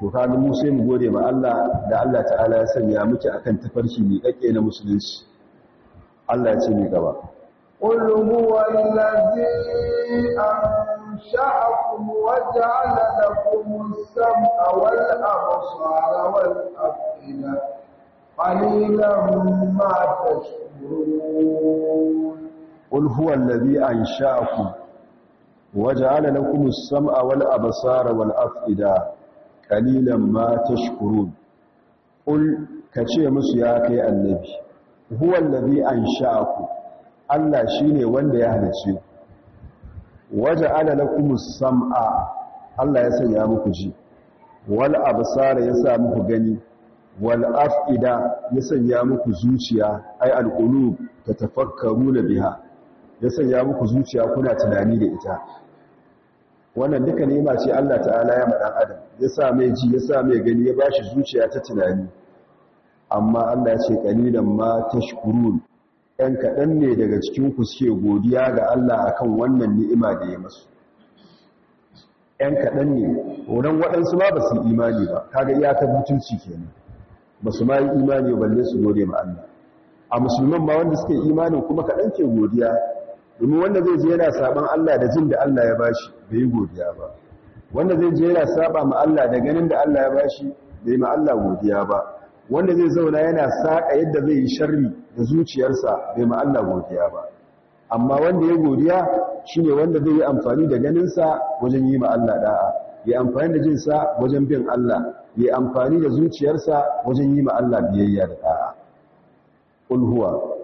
To kaga mu sai mu gode ma Allah da Allah ta'ala ya sanya muke akan tafarki ne kake na musulunci. Allah ya ce ni gaba. qul huwa allazi أنشأكم وجعل لكم السمع والأبصار والأفئدة. قليلا ما تشكرون. قل هو الذي أنشأكم وجعل لكم السمع والأبصار والأفئدة. قليلا ما تشكرون. قل كشي مسياك النبي. هو الذي أنشأكم. Allah shi ne wanda ya waje ala lakumus sam'a Allah ya sanya muku ji. Wal absara ya sa muku gani. Wal afida ya sanya muku zuciya ai alqulub tatafakkaruna biha. Ya sanya muku zuciya kuna tunani da ita. Wannan duka ni'ima ce Allah ta'ala ya madan adam. Ya sa mai ji ya sa mai gani ya bashi zuciya ta tunani. Amma Allah ya ce qalilan ma tashkurun. Ɗan kaɗan ne daga cikin ku suke godiya ga Allah akan wannan ni'ima da ya masu. ‘yan kaɗan ne wurin waɗansu ma ba su imani ba kaga iyakar mutunci kenan. Ba su ma yi imani balle su gode ma Allah. A musulman ma wanda suke imanin kuma kaɗan ke godiya domin wanda zai je yana saban Allah da jin da Allah ya bashi bai yi godiya ba. Wanda zai je yana saba ma Allah da ganin da Allah ya bashi bai ma Allah godiya ba. Wanda zai zauna yana saka yadda zai yi sharri da zuciyarsa bai ma Allah godiya ba amma wanda ya godiya shine wanda zai yi amfani da ganinsa wajen yi ma Allah da'a ya amfani da jinsa wajen bin Allah ya amfani da zuciyarsa wajen yi ma Allah biyayya da da'a qul huwa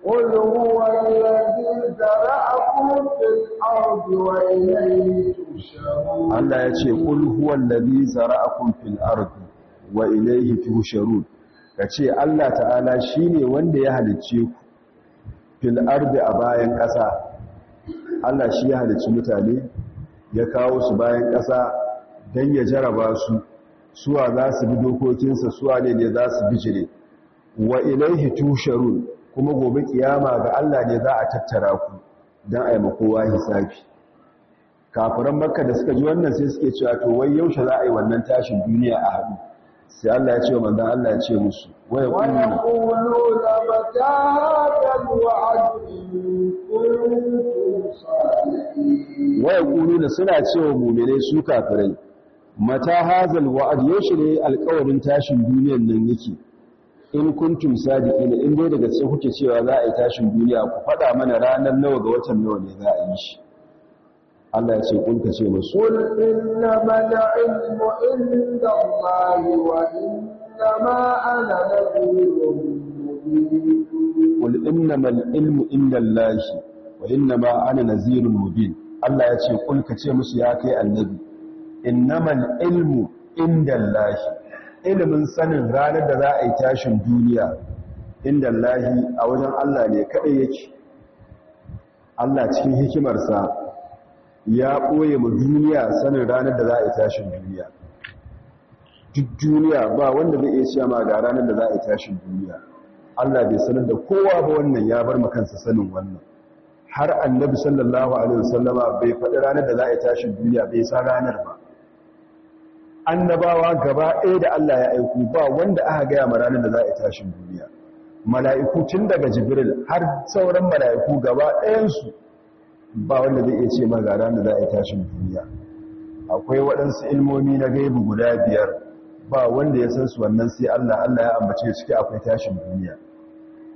قل هو الذي ذرأكم في الأرض وإليه تشرون Allah ya ce qul huwal ladhi zara'akum fil ardi wa tuhsharun kace Allah ta'ala shine wanda ya halicce ku fil ardi a bayan ƙasa. Allah shi ya halicci mutane ya kawo su bayan ƙasa dan ya jaraba su suwa za su bi dokokinsa suwa ne ne za su bijire. Wa ilayhi tuhsharun kuma gobe kiyama ga Allah ne za a tattara ku dan ayi makowa hisabi. Kafiran makka da suka ji wannan sai suke cewa to wai yaushe za a yi wannan tashin duniya a haɗu? sai Allah ya ce wa manzan Allah ya ce musu waya kulu na mata waya kulu na suna cewa mummune su kafirai mata hazal wa'ad yaushe ne alƙawarin tashin duniyan nan yake? In kuntum sadiqin in dai daga sai kuke cewa za a yi tashin duniya ku faɗa mana ranar nawa ga watan nawa ne za a yi shi. Allah ya ce kun ka ce musu. Inna mal'ilmu inda Allah wa inna ma ana nadhirun qul inna mal'ilmu inda Allah wa inna ma ana nadhirun mubin. Allah ya ce kun ka ce musu ya kai annabi innamal ilmu inda Allah ilimin sanin ranar da za a yi tashin duniya inda Allah a wajen Allah ne kadai yake. Allah cikin hikimarsa ya ɓoye mu duniya sanin ranar da za a yi tashin duniya. Duk duniya ba wanda zai iya cewa ma ga ranar da za a yi tashin duniya. Allah bai sanar da kowa ba wannan ya bar kansa sanin wannan. Har annabi sallallahu alaihi wasallama bai faɗi ranar da za a yi tashin duniya bai san ranar ba. Annabawa gaba ɗaya da Allah ya aiko ba wanda aka gaya ma ranar da za a yi tashin duniya. Mala'iku tun daga jibril har sauran mala'iku gaba ɗayansu ba wanda zai iya ce ma ga ranar da za a yi tashin duniya. Akwai waɗansu ilmomi na gaibu guda biyar ba wanda ya san su wannan sai Allah Allah ya ambace ciki akwai tashin duniya.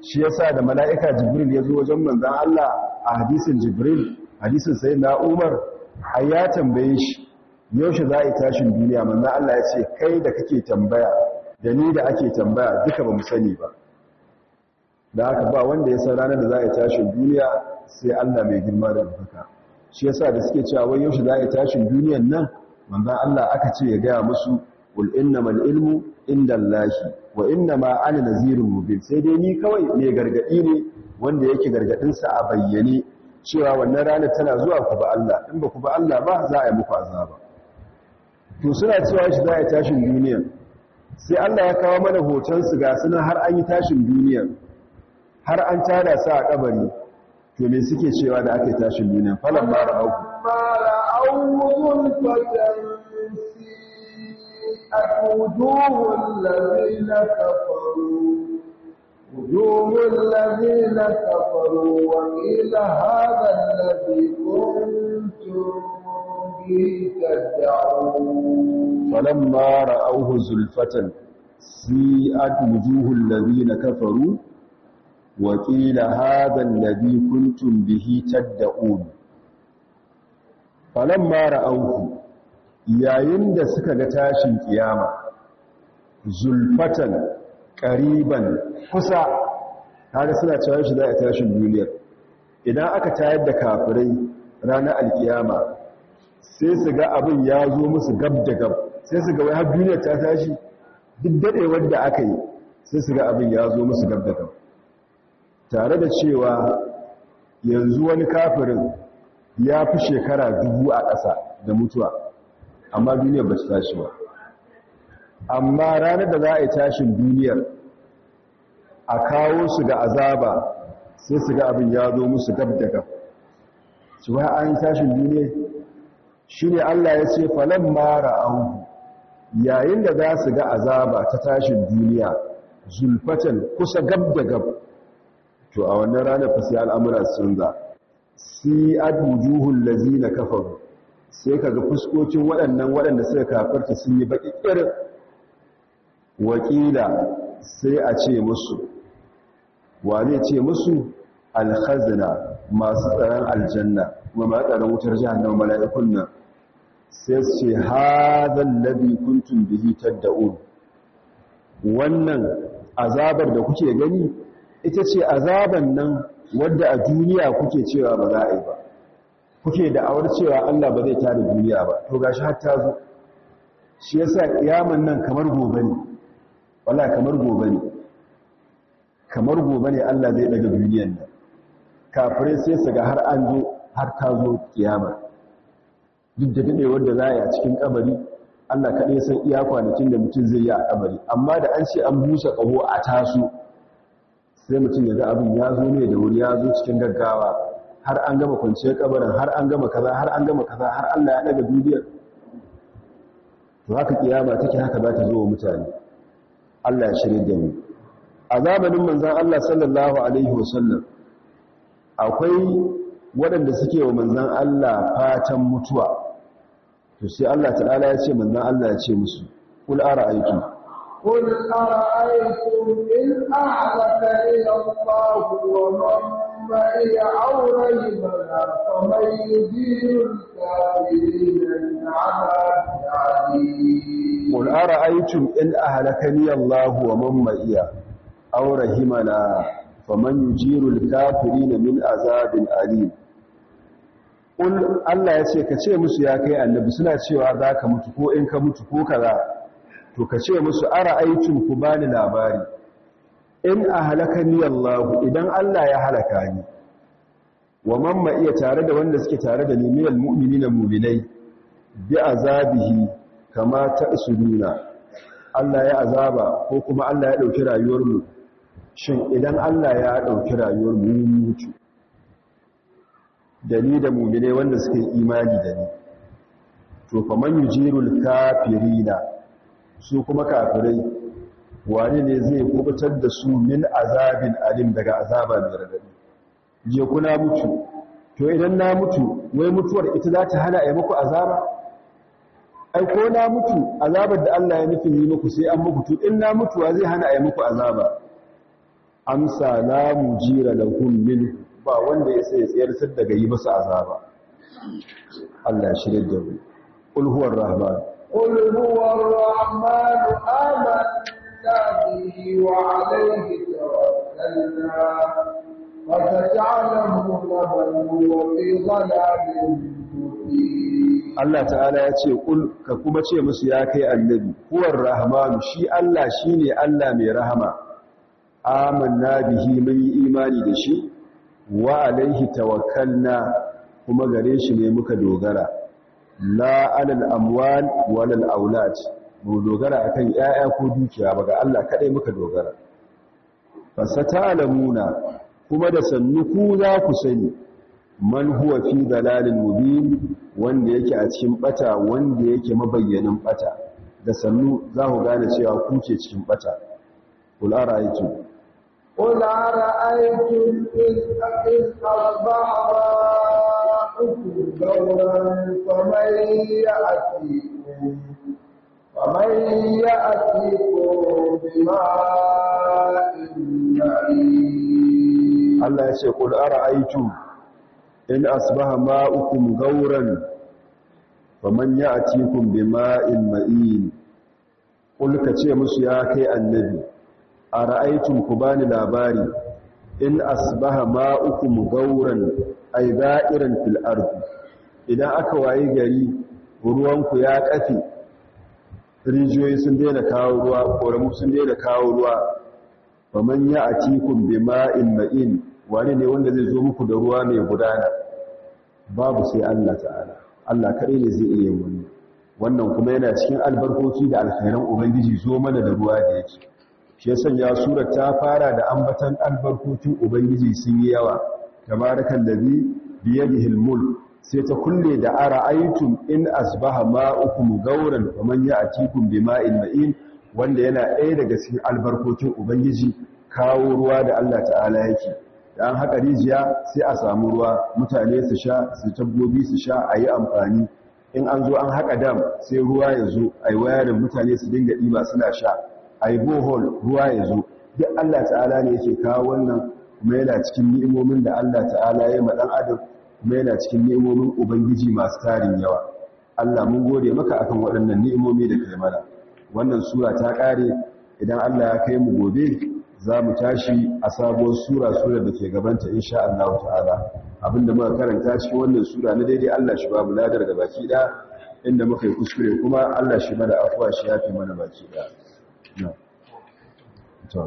Shi yasa da mala'ika jibril ya zo wajen manzon Allah a hadisin jibril hadisin sai na umar a ya tambaye shi yaushe za a yi tashin duniya? Manzon Allah ya ce kai da kake tambaya da ni da ake tambaya duka ba mu sani ba. Da haka ba wanda ya san ranar da za a tashin duniya sai Allah mai girma da ɗaukaka. Shi yasa da suke cewa wai yaushe za a tashin duniyan nan manzon Allah aka ce ya gaya musu qul innamal ilmu indallahi wa innama ana nazirun mubin. Sai dai ni kawai mai gargaɗi ne wanda yake gargaɗin sa a bayyane cewa wannan ranar tana zuwa ku ba Allah. In ba ku ba Allah ba za a yi muku azaba. To suna cewa shi za a tashin duniya sai Allah ya kawo mana hoton su ga sunan har an yi tashin duniya har an tada su a kabari to me suke cewa da aka yi tashin duniya falan ma ra'au. وجوه الذين كفروا وقيل هذا الذي كنتم به تدعون فلما رأوه زلفة سيئت وجوه الذين كفروا وقيل هذا الذي كنتم به تدعون فلما رأوه yayin da suka ga tashin kiyama zulfatan ƙariban kusa haka suna cewa shi za a tashin duniyar idan aka tayar da kafirai ranar alkiyama sai su ga abin ya zo musu gab da gab sai su ga wai har duniyar ta tashi duk daɗewar da aka yi sai su ga abin ya zo musu gab da gab tare da cewa yanzu wani kafirin ya fi shekara dubu a ƙasa da mutuwa amma duniyar ba ta tashi ba. Amma ranar da za a yi tashin duniyar a kawo su ga azaba sai su ga abin ya zo musu gab da gab. Su ba an tashin duniya? Shi ne allah ya ce falon mara auhu yayin da za su ga azaba ta tashin duniya zulfatan kusa gab da gab to a wannan ranar fasi al'amura sun za si abujuhun lazi na kafaru sai ka ga fuskokin waɗannan waɗanda suka kafarta sun yi baƙi ƙirin wakila sai a ce musu wane ce musu? Alhazina masu tsaron aljanna kuma masu tsaron wutar jihannan mala'ikun nan. Sai su ce hazan labi kuntun bihi tadda'un wannan azabar da kuke gani ita ce azaban nan wadda a duniya kuke cewa ba za a yi ba. Kuke da'awar cewa Allah ba zai tada duniya ba. To gashi har ta zo. Shi yasa kiyaman nan kamar gobe ne. Wallahi kamar gobe ne. Kamar gobe ne Allah zai daga duniyar nan. Kafirai sai su ga har an zo har ta zo kiyama. Duk da dadewar da za a yi a cikin kabari Allah kaɗai san iya kwanakin da mutum zai yi a kabari. Amma da an ce an busa ƙaho a taso sai mutum ya ga abin ya zo ne da wuri ya zo cikin gaggawa. Har an gama kwanciyar kabarin har an gama kaza har an gama kaza har Allah ya daga duniyar. To haka kiyama take haka za ta zo wa mutane. Allah ya shirye da mu. A zamanin manzon Allah sallallahu alaihi wasallam akwai waɗanda suke wa manzon Allah fatan mutuwa. To sai Allah ta'ala ya ce manzon Allah ya ce musu kul ara'aytum قل أرأيتم إن أعلمني الله ومن معي أو ريبنا فمن يدير الكافرين من عذاب عليم قل أرأيتم إن أهلكني الله ومن معي أو رحمنا فمن يجير الكافرين من عذاب أليم Ƙul Allah ya ce ka ce musu ya kai annabi suna cewa za ka mutu ko in ka mutu ko kaza to ka ce musu ara aikin ku bani labari in a halaka ni Allah idan Allah ya halaka ni wa mamma iya tare da wanda suke tare da ni minal mu'minina mu'minai bi azabihi kama ta'suduna. Allah ya azaba ko kuma Allah ya ɗauki rayuwar mu shin idan Allah ya ɗauki rayuwar mu mutu? Da ni da mu'minai wanda suke imani da ni. To fa man yujirul kafirina su kuma kafirai wani ne zai kuɓutar da su min azabin alim daga azaba mai radadi je kuna mutu. To idan na mutu wai mutuwar ita za ta hana a muku azaba? Ai ko na mutu azabar da Allah ya nufin yi muku sai an muku to in na mutuwa zai hana a muku azaba? Amsa la mujira lahum min ba wanda ya sai tsayar sad daga yi masa azaba. Allah shirye da mu. Qul huwar rahman. قل هو الرحمن آمنا به وعليه توكلنا فستعلمون من هو في ضلال مبين Allah ta'ala ya ce kul ka kuma ce musu ya kai annabi huwar rahmanu shi Allah shine Allah mai rahama amanna bihi mun yi imani da shi wa alaihi tawakkalna kuma gare shi ne muka dogara la alal amwal walal aulad. Mu dogara akan yaya ko dukiya ba ga Allah kadai muka dogara. Fasatalamuna kuma da sannu ku za ku sani man huwa fi dalalin mubin wanda yake a cikin bata wanda yake mabayyanin bata da sannu za ku gane cewa ku ce cikin bata kul ara'aytu qul ara'aytum in أصبح ماؤكم غورا فمن يأتيكم فمن يأتيكم بماء معين Allah ya ce kul ara'aytum in asbaha ma'ukum gauran faman ya'tikum bima'in ma'in kul ka ce musu ya kai annabi ara'aytum ku bani labari in asbaha ma'ukum gauran ay da'iran fil ardi. Idan aka waye gari ruwanku ya kafe rijiyoyi sun daina kawo ruwa koramu sun daina kawo ruwa. Faman ya'tikum bima'in ma'in wani ne wanda zai zo muku da ruwa mai gudana? Babu sai Allah ta'ala. Allah kaɗai ne zai iya wani wannan. Kuma yana cikin albarkoki da alkhairan ubangiji zo mana da ruwa da yake. Shi ya sanya surar ta fara da ambatan albarkokin ubangiji sun yi yawa. Tabarakan ladhi biyadihi almulk sai ta kulle da ara'aytum in asbaha ma'ukum gauran faman ya'tikum bima'in ma'in wanda yana ɗaya daga cikin albarkokin ubangiji kawo ruwa da Allah ta'ala yake da an haka rijiya sai a samu ruwa mutane su sha su tabbobi su sha a yi amfani in an zo an haka dam sai ruwa ya zo a yi wayarin mutane su dinga ɗiba suna sha a yi bohol ruwa ya zo duk Allah ta'ala ne yake kawo wannan kuma yana cikin ni'imomin da Allah ta'ala ya ma ɗan adam kuma yana cikin ni'imomin ubangiji masu tarin yawa. Allah mun gode maka akan waɗannan ni'imomi da kai mana. Wannan sura ta ƙare. Idan Allah ya kai mu gobe za mu tashi a sabuwar sura sura da ke gabanta insha Allah ta'ala. Abinda muka karanta cikin wannan sura na daidai Allah shi ba mu ladar da baki da inda muka yi kuskure kuma Allah shi mana afuwa shi yafi mana baki da to.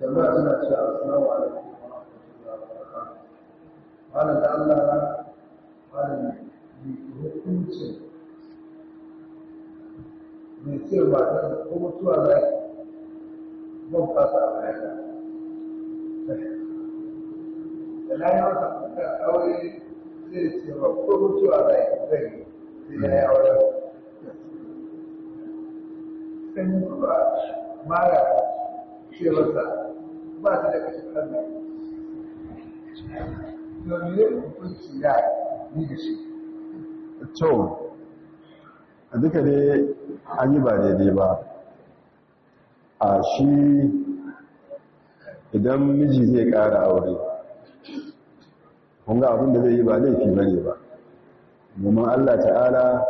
Jama'a suna cewa assalamu alaikum malam da Allah malam mai ce ko mutuwa za zai ce ba ko mutuwa zai sai ya yi mutuwa mara ce ba ta ya ni da shi a duka an yi ba daidai ba. A shi idan miji zai ƙara aure kunga abin da zai yi ba laifi ba ne ba. Domin allah ta'ala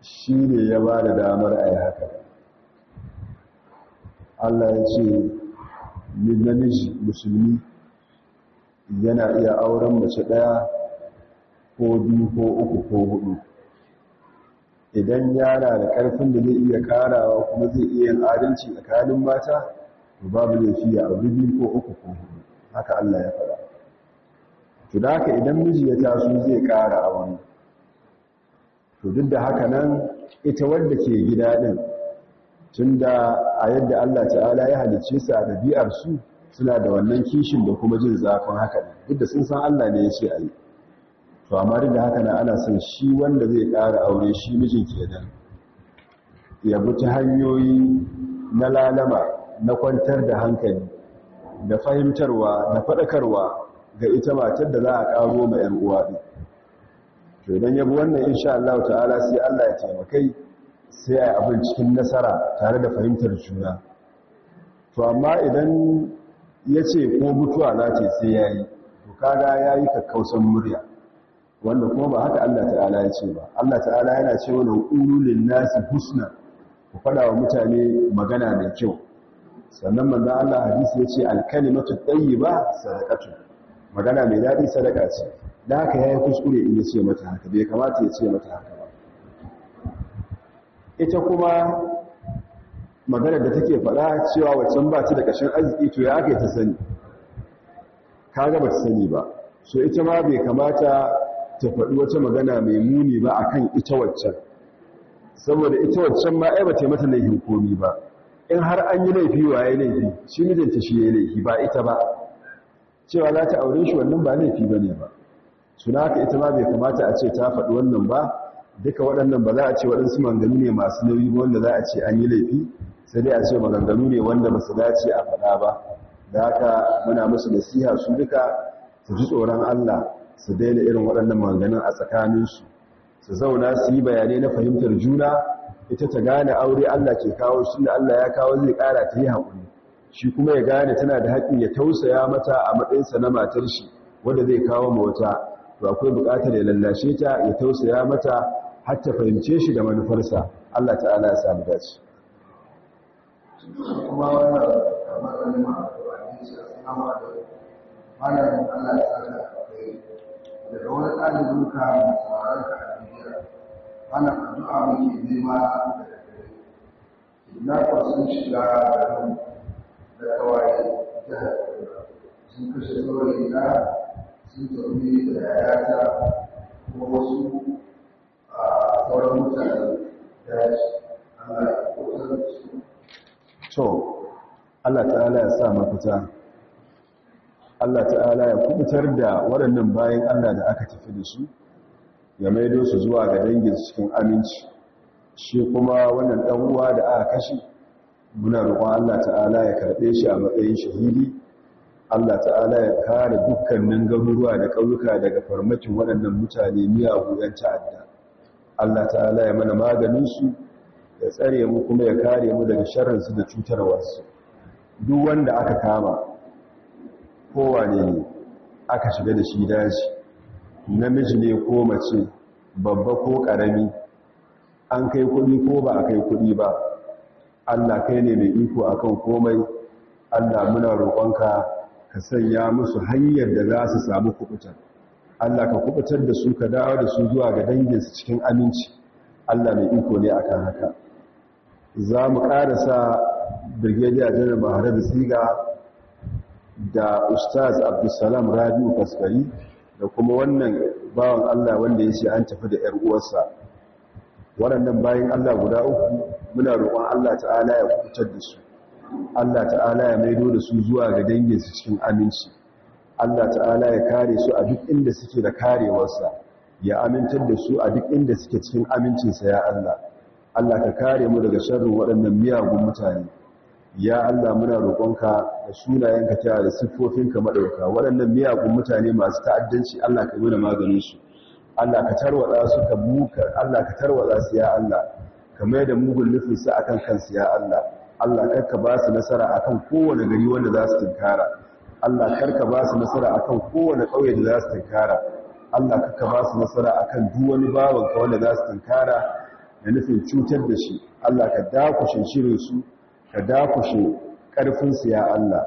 shi ne ya ba da damar a yi haka. Allah ya ce min musulmi yana iya auren mace ɗaya ko biyu ko uku ko huɗu idan yana da ƙarfin da zai iya ƙarawa kuma zai iya yin adalci tsakanin mata to babu laifi a biyu ko uku ko huɗu haka Allah ya faɗa. To da haka idan miji ya taso zai ƙara a wani to duk da haka nan ita wadda ke gida din tunda a yadda Allah ta'ala ya halicce su a ɗabi'ar su suna da wannan kishin da kuma jin zafin haka duk da sun san Allah ne ya ce a yi. To amma duk da haka na ana son shi wanda zai ƙara aure shi mijin kenan ya bi ta hanyoyi na lalama na kwantar da hankali da fahimtarwa da faɗakarwa ga ita matar da za a ƙaro ma 'yan uwa ɗin. To idan ya bi wannan insha Allah ta'ala sai Allah ya taimakai sai a yi abin cikin nasara tare da fahimtar juna. To amma idan ya ce ko mutuwa za ce sai ya yi. To kaga ya yi kakkausan murya. Wanda kuma ba haka Allah ta'ala ya ce ba. Allah ta'ala yana ce wani ululin nasi husna. Ku faɗa wa mutane magana mai kyau. Sannan manzo Allah hadisi ya ce alkalimatu tayyiba sadaqatu. Magana mai daɗi sadaka ce. Da haka yayi kuskure in ce mata haka bai kamata ya ce mata haka ba. Ita kuma magana da take faɗa cewa waccan ba ta da ƙashin arziki to ya aka ta sani? Kaga ba ta sani ba. So ita ma bai kamata ta faɗi wata magana mai muni ba akan ita waccan. Saboda ita waccan ma ai ba ta mata laifin komi ba. In har an yi laifi wa ya laifi? Shi mijinta shi ya laifi ba ita ba. Cewa za ta aure shi wannan ba laifi ba ne ba. Suna haka ita ma bai kamata a ce ta faɗi wannan ba. Duka waɗannan ba za a ce waɗansu maganganu ne masu nauyi wanda za a ce an yi laifi. Sai dai a ce maganganu ne wanda ba su dace a faɗa ba. Da haka muna musu nasiha su duka su ji tsoron Allah su daina irin waɗannan maganganun a tsakaninsu. Su zauna su yi bayanai na fahimtar juna. Ita ta gane aure Allah ke kawo shi da Allah ya kawo zai ƙara ta yi haƙuri. Shi kuma ya gane tana da haƙƙin ya tausaya mata a matsayinsa na matar shi wanda zai kawo ma wata. To akwai buƙatar ya lallashe ta ya tausaya mata har ta fahimce shi da manufarsa. Allah ta'ala ya samu dace. Na kwa sun shiga da kawai sun kashe na sun tafi da yayata ko wasu a sauran mutane daji. Allah ya da to Allah ta'ala ya sa mafita. Allah ta'ala ya kuɓutar da waɗannan bayan Allah da aka tafi da su ya maido su zuwa ga dangin cikin aminci. Shi kuma wannan ɗan uwa da aka kashe muna roƙon Allah ta'ala ya karɓe shi a matsayin shahidi. Allah ta'ala ya kare dukkanin garuruwa da ƙauyuka daga farmakin waɗannan mutane miyagu 'yan ta'adda. Allah ta'ala ya mana maganinsu ya tsare mu kuma ya kare mu daga sharrinsu da cutarwarsu. Duk wanda aka kama kowane ne aka shiga da shi daji namiji ne ko mace babba ko ƙarami an kai kuɗi ko ba a kai kuɗi ba Allah kai ne mai iko akan komai. Allah muna roƙonka ka sanya musu hanyar da za su samu kuɓutar Allah ka kuɓutar da su ka dawo da su zuwa ga danginsu cikin aminci. Allah mai iko ne akan haka. Za mu ƙarasa Brigadier General Maharar Siga da Ustaz Abdulsalam Rabiu Faskari da kuma wannan bawan Allah wanda ya ce an tafi da ‘yar uwarsa. Waɗannan bayan Allah guda uku muna roƙon Allah ta'ala ya kuɓutar da su. Allah ta'ala ya maido da su zuwa ga danginsu cikin aminci. Allah ta'ala ya kare su a duk inda suke da karewarsa. Ya amintar da su a duk inda suke cikin amincinsa ya Allah. Allah ka kare mu daga sharrin waɗannan miyagun mutane. Ya Allah muna roƙonka da sunayenka ta da siffofinka madauka waɗannan miyagun mutane masu ta'addanci Allah ka yi mana maganin su Allah ka tarwatsa su ka buka Allah ka tarwatsa su ya Allah. Ka mai da mugun nufin su akan kansu ya Allah. Allah kar ka ba su nasara akan kowane gari wanda za su tinkara Allah kar ka ba su nasara akan kowane ƙauye da za su tinkara Allah kar ka ba su nasara akan duk wani bawanka wanda za su tinkara da nufin cutar da shi. Allah ka dakushe shirin su ka dakushe ƙarfin su ya Allah.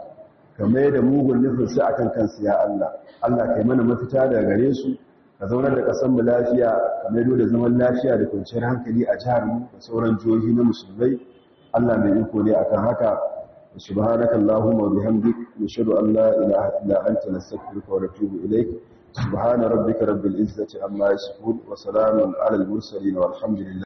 Ka mai da mugun nufin su akan kansu ya Allah. Allah kai mana mafita daga gare su. Ka zaunar da ƙasar mu lafiya ka maido da zaman lafiya da kwanciyar hankali a jihar mu da sauran jihohi na musulmai. Allah mai iko ne akan haka. Subhanaka allahumma wa bihamdik nashhadu an la ilaha illa anta nastaghfiruka wa natubu ilayk. Subhana rabbika rabbil izzati amma yasifun wa salamun alal mursalin walhamdulillah.